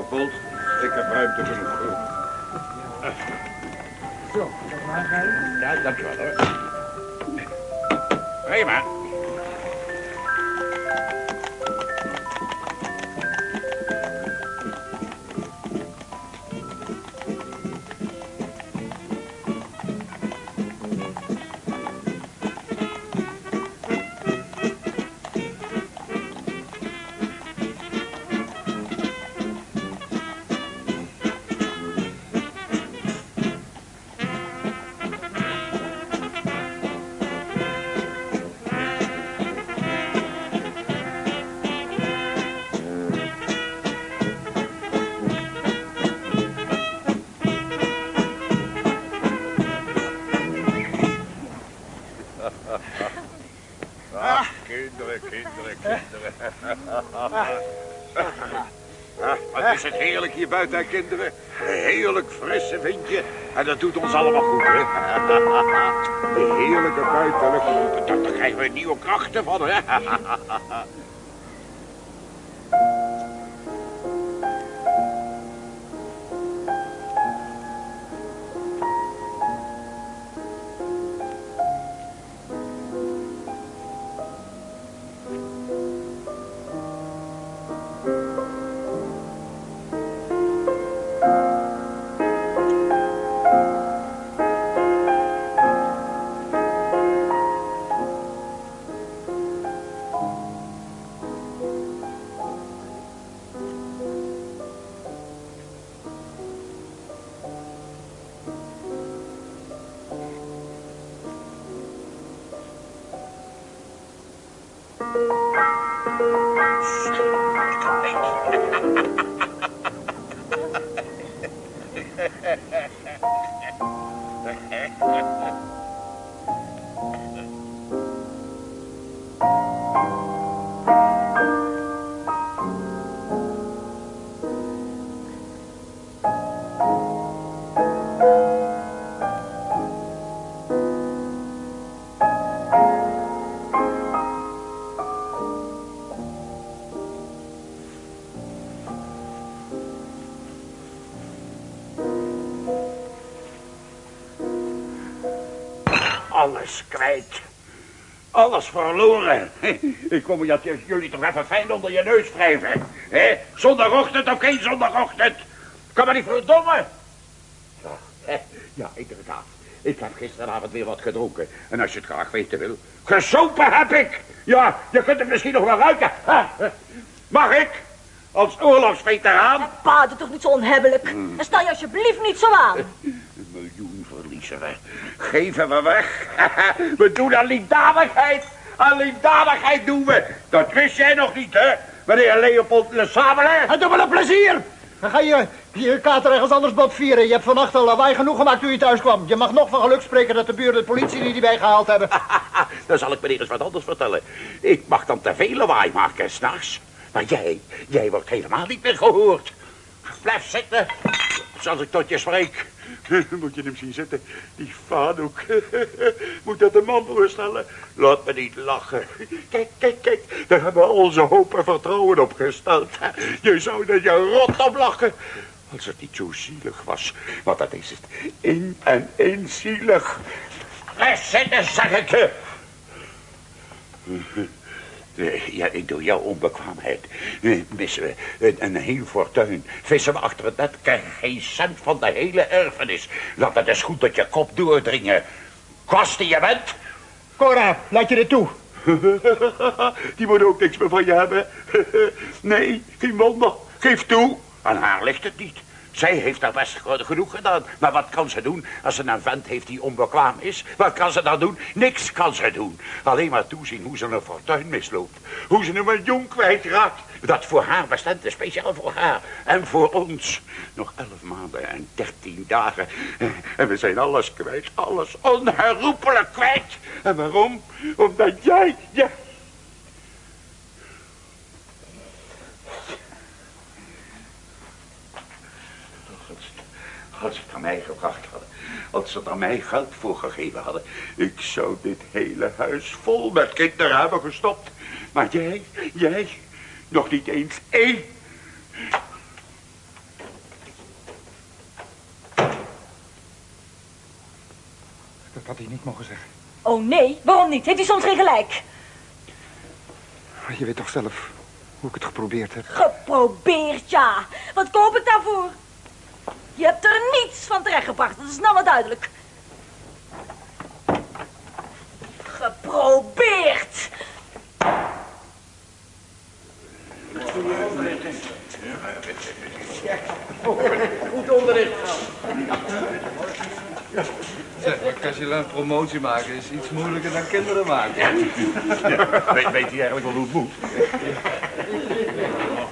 Leopold. Ik heb ruimte genoeg. Zo, dat maar rijden. Ja, dankjewel hoor. Prima. Kinderen, wat is het heerlijk hier buiten, kinderen. Heerlijk frisse windje. En dat doet ons allemaal goed, hè. De heerlijke buitenlucht. Daar daar krijgen we nieuwe krachten van, hè. Stop. Alles kwijt. Alles verloren. Ik kom je jullie toch even fijn onder je neus wrijven. hè? Zondagochtend of geen zondagochtend. Kan maar niet verdomme. Ja, hè? ja, inderdaad. Ik heb gisteravond weer wat gedronken. En als je het graag weten wil. Gesopen heb ik. Ja, je kunt het misschien nog wel ruiken. Mag ik? Als oorlogsveteraan? Pa, doe toch niet zo onhebbelijk. En stel je alsjeblieft niet zo aan. Een miljoen verliezen we. Geven we weg. we doen aan liefdadigheid. Aan liefdadigheid doen we. Dat wist jij nog niet, hè? Meneer Leopold Le Sabele. En doe me een plezier. Dan ga je je kater ergens anders bot vieren. Je hebt vannacht al lawaai genoeg gemaakt toen je thuis kwam. Je mag nog van geluk spreken dat de buren de politie niet bij gehaald hebben. Dan zal ik meneer eens wat anders vertellen. Ik mag dan te veel lawaai maken s'nachts. Maar jij, jij wordt helemaal niet meer gehoord. Blijf zitten, als ik tot je spreek. Moet je hem zien zitten, die vadoek. Moet dat de man voorstellen? Laat me niet lachen. Kijk, kijk, kijk, daar hebben we onze hoop en vertrouwen op gesteld. Je zou er je rot op lachen. Als het niet zo zielig was. Want dat is het. In en in zielig. Blijf zitten, zeg ik je. Eh, Ja, ik door jouw onbekwaamheid eh, missen we een, een heel fortuin. Vissen we achter het net, krijgen geen cent van de hele erfenis. Laat het eens goed tot je kop doordringen. Kosten je bent? Cora, laat je dit toe. Die moet ook niks meer van je hebben. Nee, geen wonder. Geef toe. Aan haar ligt het niet. Zij heeft daar best ge- genoeg gedaan. Maar wat kan ze doen als ze een vent heeft die onbekwaam is? Wat kan ze dan doen? Niks kan ze doen. Alleen maar toezien hoe ze een fortuin misloopt. Hoe ze een miljoen kwijtraakt. Dat voor haar bestemd is, speciaal voor haar. En voor ons. Nog elf maanden en dertien dagen. En we zijn alles kwijt. Alles onherroepelijk kwijt. En waarom? Omdat jij... jij Als ze het aan mij gebracht hadden. Als ze het aan mij geld voor gegeven hadden. Ik zou dit hele huis vol met kinderen hebben gestopt. Maar jij, jij, nog niet eens één. Dat had hij niet mogen zeggen. Oh nee, waarom niet? Heeft hij soms geen gelijk? Je weet toch zelf hoe ik het geprobeerd heb? Geprobeerd, ja. Wat koop ik daarvoor? Je hebt er niets van terechtgebracht, dat is nou wel duidelijk. Geprobeerd! Goed onderricht. Zeg, maar Casilin promotie maken is iets moeilijker dan kinderen maken. Ja, weet, weet hij eigenlijk wel hoe het moet?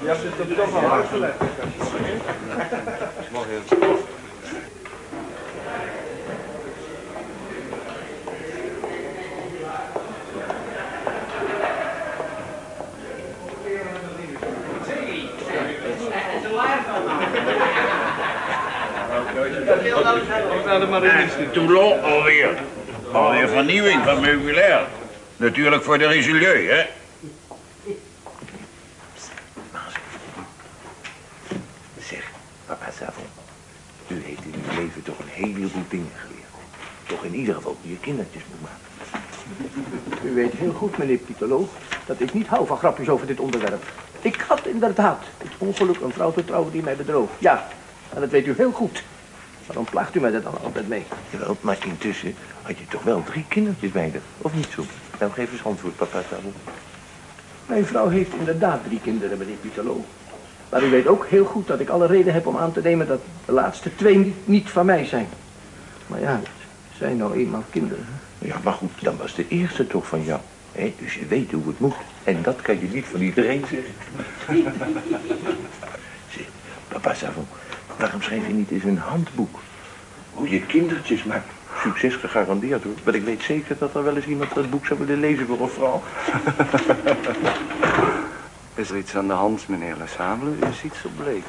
Je hebt het er toch al uitgelegd. Mooi heel. Ook naar de marines. En Toulon alweer. Alweer vernieuwing van meubilair. Natuurlijk voor de Richelieu, hè? Zeg, papa Savon, u heeft in uw leven toch een heleboel dingen geleerd. Toch in ieder geval hoe je kindertjes moet maken. U weet heel goed, meneer Pitolo, dat ik niet hou van grapjes over dit onderwerp. Ik had inderdaad het ongeluk een vrouw te trouwen die mij bedroog. Ja, en dat weet u heel goed. Waarom plaagt u mij er dan altijd mee? Jawel, maar intussen had je toch wel drie kindertjes bij haar, of niet zo? Nou, geef eens antwoord, papa Savon. Mijn vrouw heeft inderdaad drie kinderen, meneer Pitolo. Maar u weet ook heel goed dat ik alle reden heb om aan te nemen dat de laatste twee niet, van mij zijn. Maar ja, het zijn nou eenmaal kinderen. Ja, maar goed, dan was de eerste toch van jou. hè? Dus je weet hoe het moet. En dat kan je niet van iedereen zeggen. zeg, papa Savon, waarom schrijf je niet eens een handboek? Hoe je kindertjes maakt. Succes gegarandeerd hoor. Maar ik weet zeker dat er wel eens iemand dat boek zou willen lezen voor een vrouw. Is er iets aan de hand, meneer Lesable? U ziet zo bleek.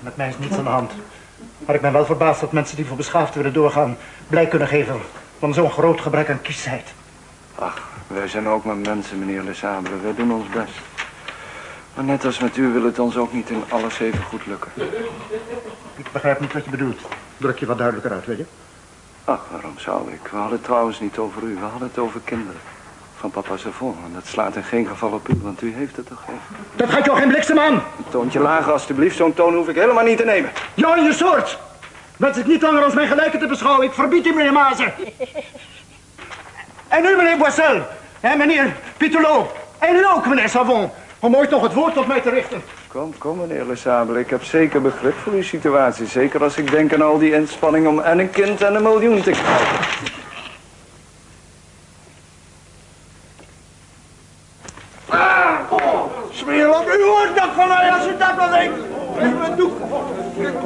Met mij is niets aan de hand. Maar ik ben wel verbaasd dat mensen die voor beschaafd willen doorgaan... blij kunnen geven van zo'n groot gebrek aan kiesheid. Ach, wij zijn ook maar mensen, meneer Lesable. Wij doen ons best. Maar net als met u wil het ons ook niet in alles even goed lukken. Ik begrijp niet wat je bedoelt. Druk je wat duidelijker uit, weet je? Ach, waarom zou ik? We hadden het trouwens niet over u. We hadden het over kinderen. Van papa Savon. En dat slaat in geen geval op u, want u heeft het toch geen. Dat gaat jou geen bliksem aan! Een toontje lager, alstublieft. Zo'n toon hoef ik helemaal niet te nemen. Jou en je soort! Wens ik niet langer als mijn gelijke te beschouwen. Ik verbied u, meneer Mazen. En u, meneer Boissel. En meneer Pitulot. En u ook, meneer Savon. Om ooit nog het woord tot mij te richten. Kom, kom, meneer Lesable. Ik heb zeker begrip voor uw situatie. Zeker als ik denk aan al die inspanning om en een kind en een miljoen te krijgen. Smeerlap, u hoort dat van mij als u dat wel denkt. Even een doek.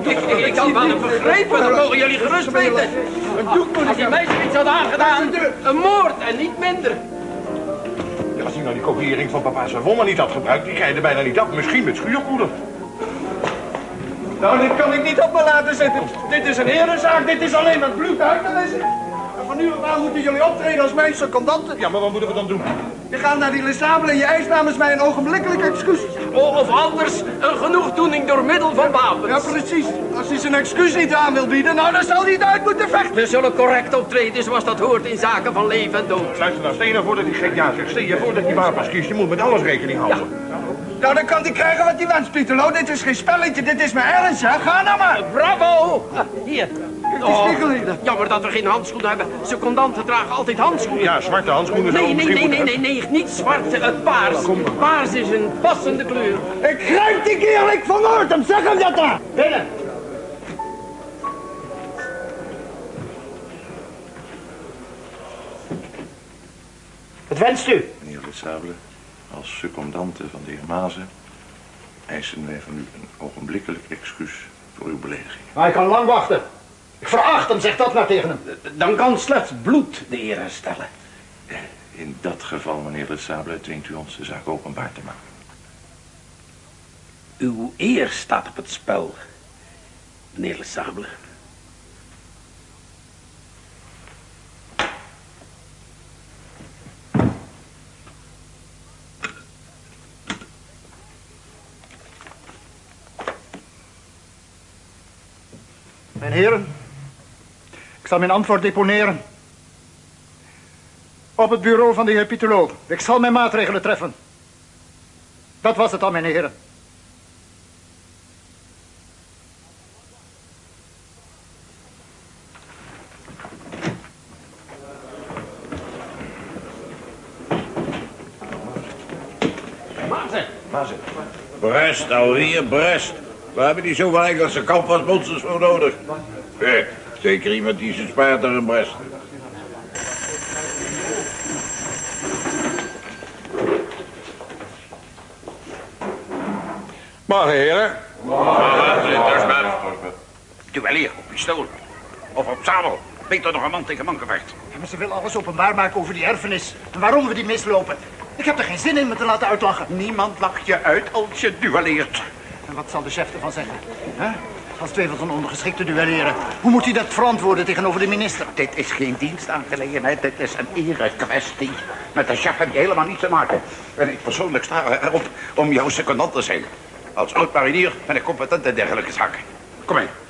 Ik, ik, ik had van hem begrepen, dat mogen Een doek moet Als die meisje iets had aangedaan, een moord en niet minder. Als hij nou die kopiëring van papa Savon maar niet had gebruikt, die krijg je bijna niet af. Misschien met schuurpoeder. Nou, dit kan ik niet op me laten zitten. Dit is een herenzaak, dit is alleen maar bloed uit te lezen. En van nu af aan moeten jullie optreden als mijn secondanten. Ja, maar wat moeten we dan doen? Je gaat naar die Lesabel en je eist namens mij een ogenblikkelijk excuus. Of anders een genoegdoening door middel van wapens. Ja, precies. Als hij zijn excuus niet aan wil bieden, nou, dan zal hij het uit moeten vechten. We zullen correct optreden zoals dat hoort in zaken van leven en dood. Luister nou, stel je nou voor dat hij geen ja zegt. Stel je voor dat hij wapens kiest. Je moet met alles rekening houden. Nou, dan kan hij krijgen wat hij wenst, Pieterlo. Dit is geen spelletje, dit is mijn ernst, ja. Ga nou maar. Bravo! Ah, Hier. die spiegeling. jammer dat we geen handschoenen hebben. Secondanten dragen altijd handschoenen. Ja, zwarte handschoenen Nee, nee, nee, nee, nee, nee, niet zwart, het paars. Paars is een passende kleur. Ik grijp die kerel, ik vermoord hem. Zeg hem dat dan. Binnen. Wat wenst u? Meneer Lesable, als secondante van de heer Mazen... eisen wij van u een ogenblikkelijk excuus voor uw belediging. Hij kan lang wachten. Ik veracht hem, zeg dat maar tegen hem. Dan kan slechts bloed de eer herstellen. In dat geval, meneer Lesable, dwingt u ons de zaak openbaar te maken. Uw eer staat op het spel, meneer Le Sable. Mijn heren, Ik zal mijn antwoord deponeren. Op het bureau van de heer Pieterloo. Ik zal mijn maatregelen treffen. Dat was het dan, mijn heren. Brest, alweer Brest. We hebben die zoveel Engelse canvasmonsters voor nodig. Eh, zeker iemand die zijn spaart naar een Brest. Morgen, heren. Duelleer op pistool. Of op zadel. Beter nog een man tegen man gevecht. Ja, maar ze willen alles openbaar maken over die erfenis. En waarom we die mislopen. Ik heb er geen zin in me te laten uitlachen. Niemand lacht je uit als je duelleert. Wat zal de chef ervan zeggen? hè? Als twee van zijn ondergeschikten duelleren. Hoe moet hij dat verantwoorden tegenover de minister? Dit is geen dienstaangelegenheid, dit is een erekwestie. Met de chef heb je helemaal niets te maken. En ik persoonlijk sta erop om jouw secondant te zijn. Als oud-marinier ben ik competent in dergelijke zaken. Kom mee.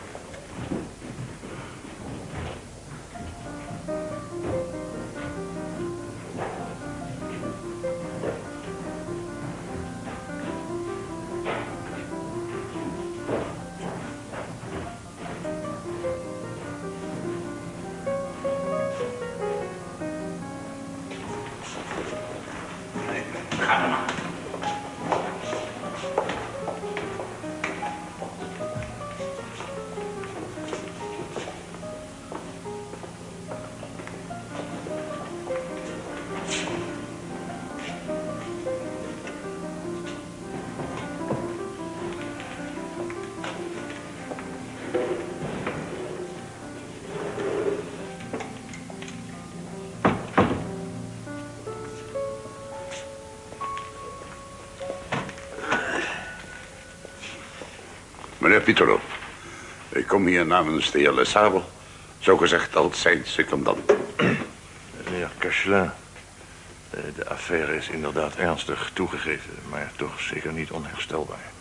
Meneer Pietero, ik kom hier namens de heer Le Sabel, zogezegd als zijn secondant. Meneer Cachelin, eh, de affaire is inderdaad ernstig toegegeven, maar toch zeker niet onherstelbaar.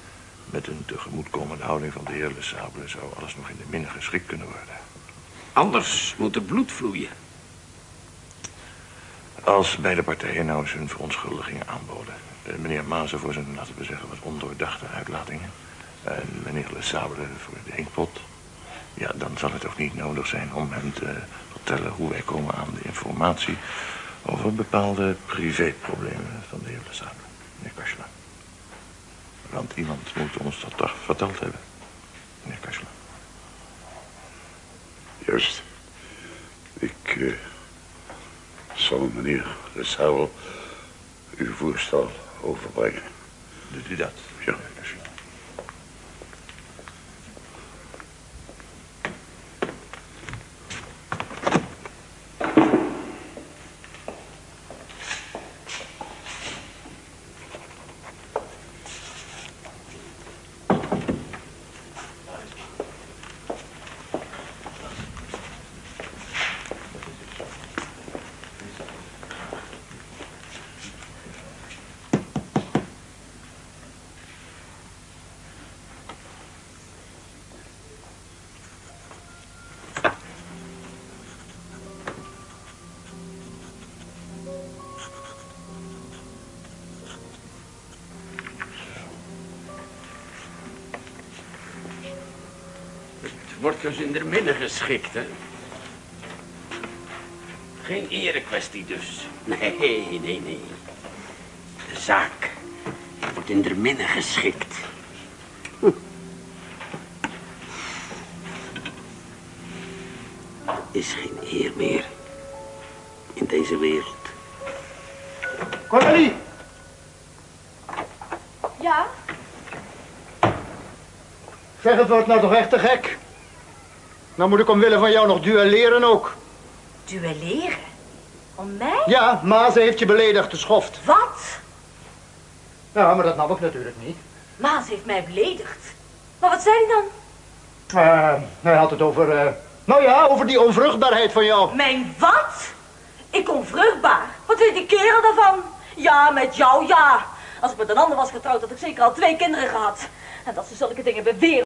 Met een tegemoetkomende houding van de heer Le Sable zou alles nog in de min geschikt kunnen worden. Anders moet er bloed vloeien. Als beide partijen nou eens hun verontschuldigingen aanboden. eh, meneer Mazen voor zijn, laten we zeggen, wat ondoordachte uitlatingen. En meneer Le voor de inkpot. Ja, dan zal het ook niet nodig zijn om hem te vertellen hoe wij komen aan de informatie over bepaalde privéproblemen van de heer Le Sable, meneer Kastelen. Want iemand moet ons dat toch verteld hebben, meneer Kastelen. Juist. Ik eh, zal meneer Le uw voorstel overbrengen. Doet u dat? Ja. meneer wordt dus in de midden geschikt, hè? Geen erekwestie dus. Nee, nee, nee. De zaak wordt in de midden geschikt. Hm. Is geen eer meer in deze wereld. Cornelie! Ja? Zeg, het wordt nou toch echt te gek. Nou moet ik omwille van jou nog duelleren ook. Duelleren? Om mij? Ja, Maas heeft je beledigd, de schoft. Wat? Ja, maar dat nam ik natuurlijk niet. Maas heeft mij beledigd. Maar wat zei hij dan? Eh, hij had het over... eh, nou ja, over die onvruchtbaarheid van jou. Mijn wat? Ik onvruchtbaar. Wat weet die kerel daarvan? Ja, met jou ja. Als ik met een ander was getrouwd, had ik zeker al twee kinderen gehad. En dat ze zulke dingen beweren.